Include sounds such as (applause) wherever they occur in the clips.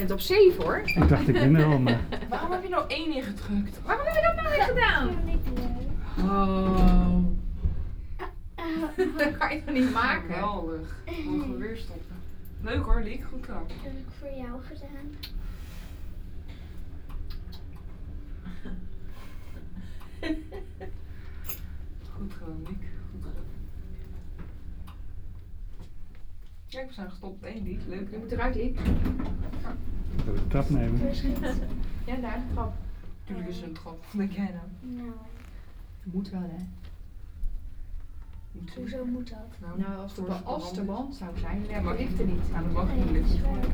bent op 7 hoor. Ik dacht, ik ben er al, maar... (laughs) Waarom heb je nou één ingedrukt? Waarom heb je dat nou weer gedaan? Vind ik leuk. Oh. dat (laughs) kan je toch niet maken? Geweldig. (laughs) Mogen we weer stoppen. Leuk hoor, Liek. Goed gedaan. Dat heb ik voor jou gedaan. Goed gedaan, Liek. Goed gedaan. Kijk, we zijn gestopt op één lied. Leuk Je moet eruit. Ik ga de trap nemen. Ja, daar is de trap. Tuurlijk is er een trap. Wat denk jij nou? Nou, Moet wel, hè? Moet hoezo moet dat? Nou, als de, als de band zou zijn, dan mag mag ik er niet. Nou, dat mag Nee, niet dat waar.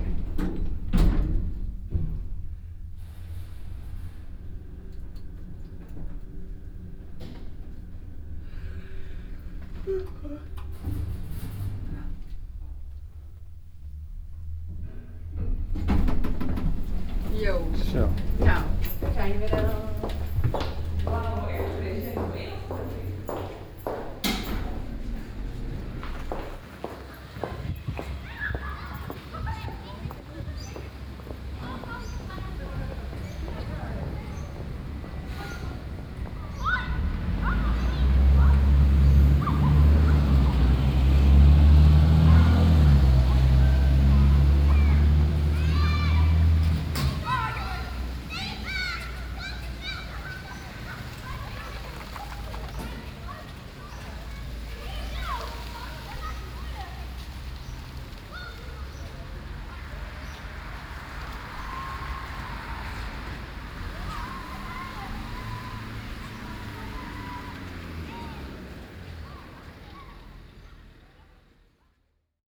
Jo. Zo. Nou, zijn we er al.